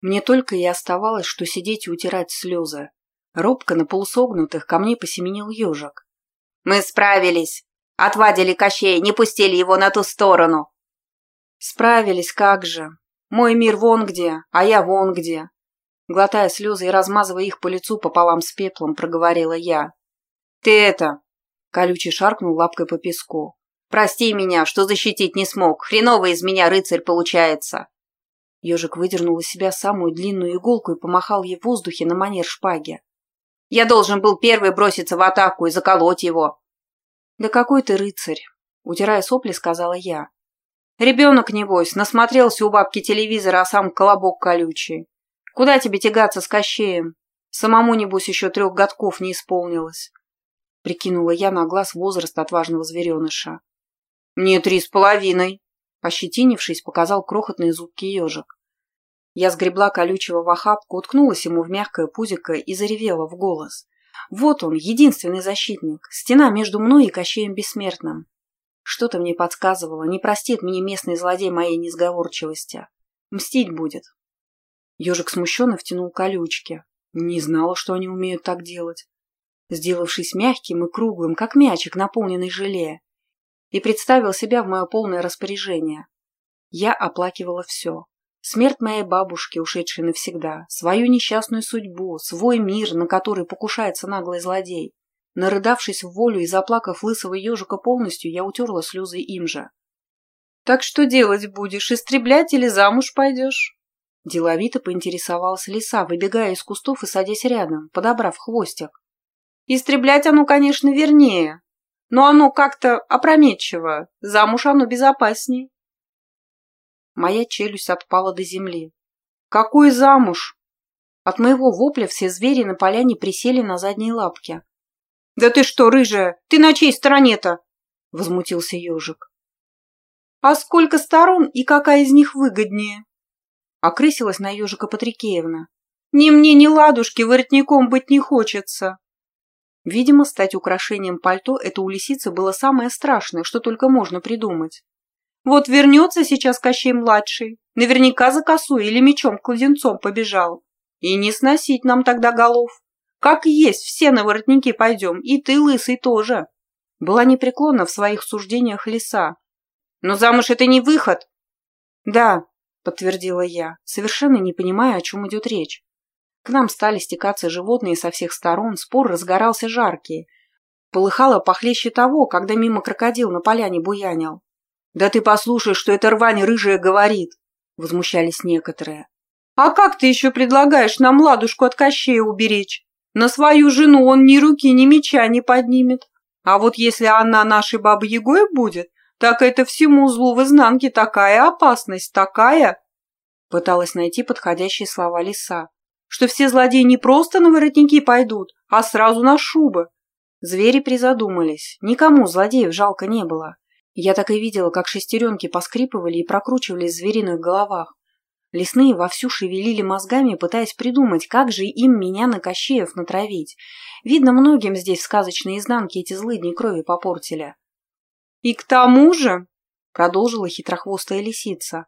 Мне только и оставалось, что сидеть и утирать слезы. Робко на полусогнутых ко мне посеменил ежик. «Мы справились! Отвадили Кощея, не пустили его на ту сторону!» «Справились, как же! Мой мир вон где, а я вон где!» Глотая слезы и размазывая их по лицу пополам с пеплом, проговорила я. «Ты это...» Колючий шаркнул лапкой по песку. «Прости меня, что защитить не смог. Хреновый из меня рыцарь получается!» Ежик выдернул из себя самую длинную иголку и помахал ей в воздухе на манер шпаги. «Я должен был первый броситься в атаку и заколоть его!» «Да какой ты рыцарь!» Утирая сопли, сказала я. «Ребенок, небось, насмотрелся у бабки телевизора, а сам колобок колючий. Куда тебе тягаться с Кощеем? Самому, небось, еще трех годков не исполнилось!» Прикинула я на глаз возраст отважного звереныша. «Мне три с половиной!» Ощетинившись, показал крохотный зубки ежик. Я сгребла колючего в охапку, уткнулась ему в мягкое пузико и заревела в голос. Вот он, единственный защитник, стена между мной и Кощеем Бессмертным. Что-то мне подсказывало, не простит мне местный злодей моей несговорчивости. Мстить будет. Ежик смущенно втянул колючки. Не знала, что они умеют так делать. Сделавшись мягким и круглым, как мячик, наполненный желе, и представил себя в мое полное распоряжение. Я оплакивала все. Смерть моей бабушки, ушедшей навсегда, свою несчастную судьбу, свой мир, на который покушается наглый злодей. Нарыдавшись в волю и заплакав лысого ежика полностью, я утерла слезы им же. «Так что делать будешь? Истреблять или замуж пойдешь?» Деловито поинтересовался лиса, выбегая из кустов и садясь рядом, подобрав хвостик. «Истреблять оно, конечно, вернее, но оно как-то опрометчиво. Замуж оно безопасней. Моя челюсть отпала до земли. Какой замуж? От моего вопля все звери на поляне присели на задние лапки. «Да ты что, рыжая, ты на чьей стороне-то?» — возмутился ежик. «А сколько сторон и какая из них выгоднее?» — окрысилась на ежика Патрикеевна. «Ни мне, ни ладушки воротником быть не хочется». Видимо, стать украшением пальто – это у лисицы было самое страшное, что только можно придумать. Вот вернется сейчас Кощей-младший, наверняка за косой или мечом-кладенцом побежал. И не сносить нам тогда голов. Как есть, все на воротники пойдем, и ты, лысый, тоже. Была непреклонна в своих суждениях лиса. Но замуж это не выход. Да, подтвердила я, совершенно не понимая, о чем идет речь. К нам стали стекаться животные со всех сторон, спор разгорался жаркий. Полыхало похлеще того, когда мимо крокодил на поляне буянил. «Да ты послушай, что эта рвань рыжая говорит!» — возмущались некоторые. «А как ты еще предлагаешь нам ладушку от Кощея уберечь? На свою жену он ни руки, ни меча не поднимет. А вот если она нашей бабой-ягой будет, так это всему злу в изнанке такая опасность, такая...» Пыталась найти подходящие слова лиса что все злодеи не просто на воротники пойдут, а сразу на шубы. Звери призадумались. Никому злодеев жалко не было. Я так и видела, как шестеренки поскрипывали и прокручивались в звериных головах. Лесные вовсю шевелили мозгами, пытаясь придумать, как же им меня на Кощеев натравить. Видно, многим здесь в сказочной изнанке эти злыдни крови попортили. «И к тому же», — продолжила хитрохвостая лисица,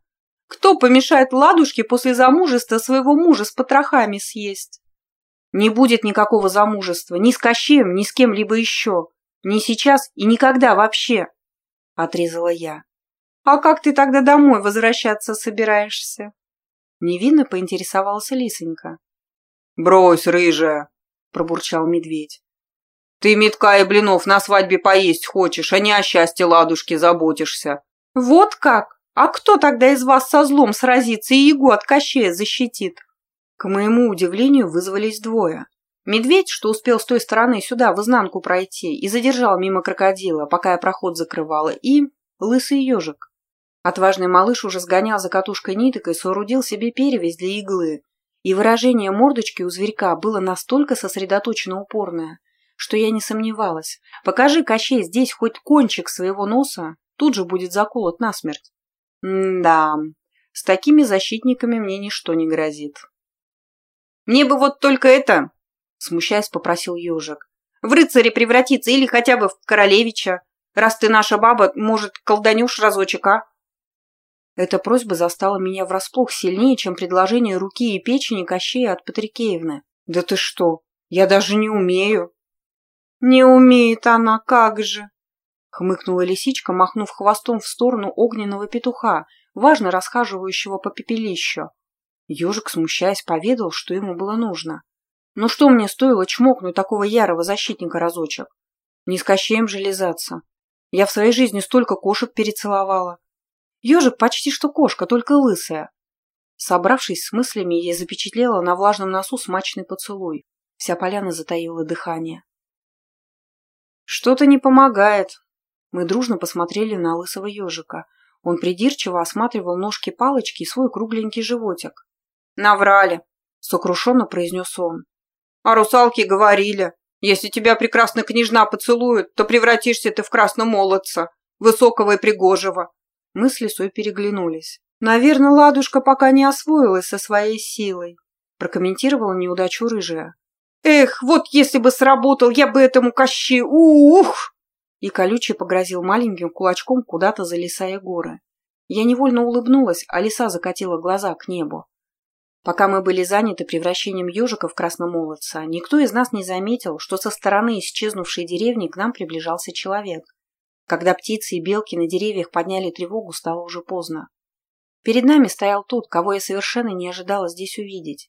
кто помешает ладушке после замужества своего мужа с потрохами съесть? Не будет никакого замужества ни с Кощеем, ни с кем-либо еще. Ни сейчас и никогда вообще, — отрезала я. А как ты тогда домой возвращаться собираешься? Невинно поинтересовался Лисонька. Брось, рыжая, — пробурчал медведь. Ты метка и блинов на свадьбе поесть хочешь, а не о счастье ладушки заботишься. Вот как? А кто тогда из вас со злом сразится и Ягу от Кощея защитит? К моему удивлению вызвались двое. Медведь, что успел с той стороны сюда в изнанку пройти и задержал мимо крокодила, пока я проход закрывала, и лысый ежик. Отважный малыш уже сгонял за катушкой ниток и соорудил себе перевязь для иглы, и выражение мордочки у зверька было настолько сосредоточено упорное, что я не сомневалась. Покажи Кощей здесь хоть кончик своего носа, тут же будет заколот насмерть. М-да, с такими защитниками мне ничто не грозит. Мне бы вот только это, смущаясь, попросил ежик. В рыцаре превратиться или хотя бы в королевича. Раз ты наша баба, может, колданешь разочек, а? Эта просьба застала меня врасплох сильнее, чем предложение руки и печени Кощея от Патрикеевны. «Да ты что? Я даже не умею!» «Не умеет она, как же!» Хмыкнула лисичка, махнув хвостом в сторону огненного петуха, важно расхаживающего по пепелищу. Ежик, смущаясь, поведал, что ему было нужно. «Ну что мне стоило чмокнуть такого ярого защитника разочек? Не с Кощеем же лизаться. Я в своей жизни столько кошек перецеловала. Ежик почти что кошка, только лысая. Собравшись с мыслями, я запечатлела на влажном носу смачный поцелуй. Вся поляна затаила дыхание. «Что-то не помогает». Мы дружно посмотрели на лысого ежика. Он придирчиво осматривал ножки палочки и свой кругленький животик. «Наврали», — сокрушенно произнес он. «А русалки говорили, если тебя прекрасная княжна поцелует, то превратишься ты в красномолодца, высокого и пригожего». Мы с лисой переглянулись. «Наверное, ладушка пока не освоилась со своей силой», прокомментировала неудачу рыжая. «Эх, вот если бы сработал, я бы этому кощи... Ух!» И колючий погрозил маленьким кулачком куда-то за леса и горы. Я невольно улыбнулась, а лиса закатила глаза к небу. Пока мы были заняты превращением ежика в красномолодца, никто из нас не заметил, что со стороны исчезнувшей деревни к нам приближался человек. Когда птицы и белки на деревьях подняли тревогу, стало уже поздно. Перед нами стоял тот, кого я совершенно не ожидала здесь увидеть.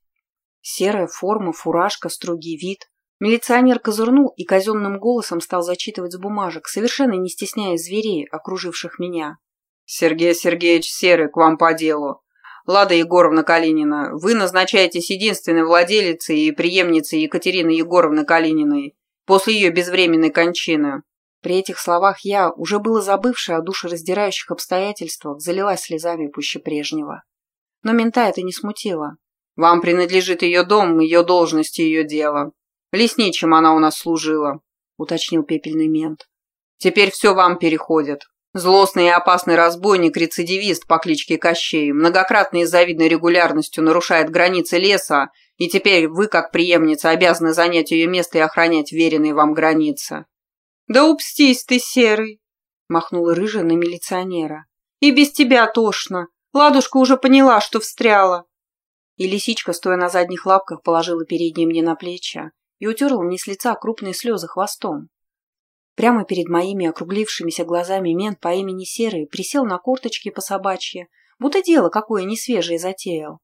Серая форма, фуражка, строгий вид. Милиционер козырнул и казенным голосом стал зачитывать с бумажек, совершенно не стесняясь зверей, окруживших меня. «Сергей Сергеевич Серый, к вам по делу. Лада Егоровна Калинина, вы назначаетесь единственной владелицей и преемницей Екатерины Егоровны Калининой после ее безвременной кончины. При этих словах я, уже было забывшая о душераздирающих обстоятельствах, залилась слезами пуще прежнего. Но мента это не смутило. «Вам принадлежит ее дом, ее должность и ее дело. Лесничим она у нас служила», — уточнил пепельный мент. «Теперь все вам переходит. Злостный и опасный разбойник-рецидивист по кличке Кощей многократно и с завидной регулярностью нарушает границы леса, и теперь вы, как преемница, обязаны занять ее место и охранять веренные вам границы. «Да упстись ты, серый!» – махнула рыжая на милиционера. «И без тебя тошно. Ладушка уже поняла, что встряла». И лисичка, стоя на задних лапках, положила передние мне на плечи и утерла мне с лица крупные слезы хвостом. Прямо перед моими округлившимися глазами мент по имени Серый присел на корточки по собачье, будто дело какое несвежее затеял.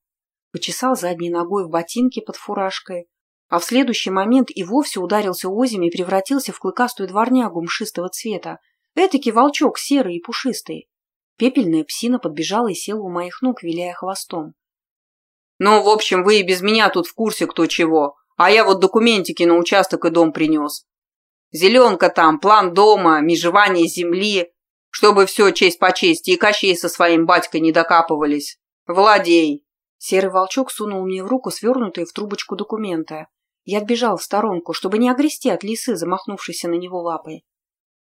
Почесал задней ногой в ботинке под фуражкой, а в следующий момент и вовсе ударился озими и превратился в клыкастую дворнягу мшистого цвета. Этакий волчок серый и пушистый. Пепельная псина подбежала и села у моих ног, виляя хвостом. «Ну, в общем, вы и без меня тут в курсе кто чего, а я вот документики на участок и дом принес. Зеленка там, план дома, межевание земли, чтобы все честь по чести, и Кощей со своим батькой не докапывались. Владей!» Серый волчок сунул мне в руку свернутые в трубочку документы. Я отбежал в сторонку, чтобы не огрести от лисы, замахнувшейся на него лапой.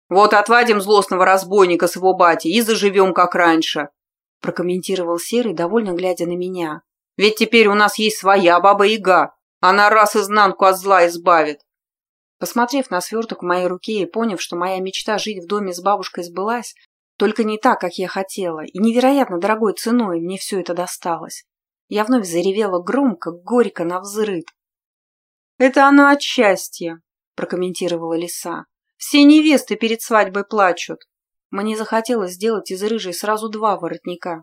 «Вот отвадим злостного разбойника с его бати и заживем, как раньше», прокомментировал Серый, довольно глядя на меня. «Ведь теперь у нас есть своя баба-яга. Она раз изнанку от зла избавит». Посмотрев на сверток в моей руке и поняв, что моя мечта жить в доме с бабушкой сбылась, только не так, как я хотела, и невероятно дорогой ценой мне все это досталось, я вновь заревела громко, горько, навзрыд. «Это она от счастья», – прокомментировала лиса. «Все невесты перед свадьбой плачут. Мне захотелось сделать из рыжей сразу два воротника.